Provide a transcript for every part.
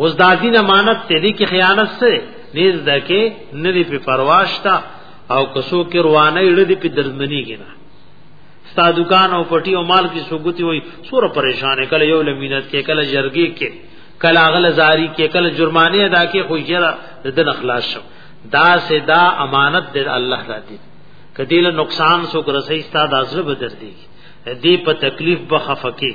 اوس دا دین امانت ته دي کې خیانت سره نیز دکې نه دی په پرواشتا او کسو کې روانه اړه دی په درمنی کې نه ستا دکان او پټي او مال کې سوګتی وي سور پریشان کله یو لمینت کې کله جرګي کې کله غل زاری کې کله جرمانه ادا کې خو جرا ددن اخلاص شو دا سه دا امانت د الله را دي کدیله نقصان سو کرسې ستا د ازله بدر دي دې په تکلیف بخفقه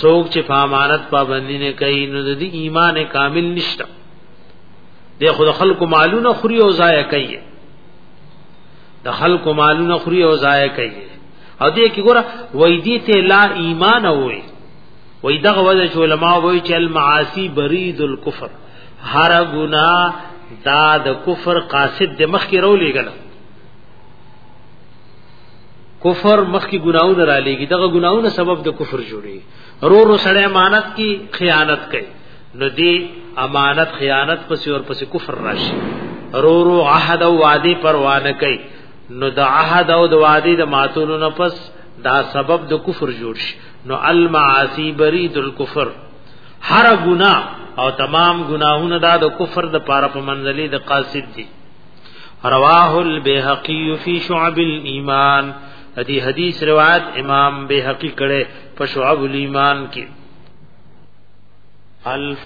څوک چې په امانت پابندی نه کوي نو د ایمان کامل نشته د خود خلکو مالونه خوري او ضایع کوي د خلکو مالونه خوري او ضایع کوي او دې کې ګوره وای دې ته لا ایمان وای وای دغه وجه چې علما وای چې المعاصی برید الكفر هر ګناه دا د کفر قاصد د مخ کې رولې غلط کفر مخکې ګناونه را لېږي دغه ګناونه سبب د کفر جوړي رو رو سړی امانت کی خیانت کوي نو دی امانت خیانت پسې اور پسې کفر راشي رو رو عهد او وعده پروانه کوي نو د عهد او د وعده د ماتولو نه پس دا سبب د کفر جوړ شي نو المعاصی برید الکفر هر ګناه او تمام ګناهونه دا د کفر د پاره په منځلې د قاصد دي رواه البيهقي في شعب الايمان دې حدیث روایت امام بيهقي کړه په شعب الايمان کې الف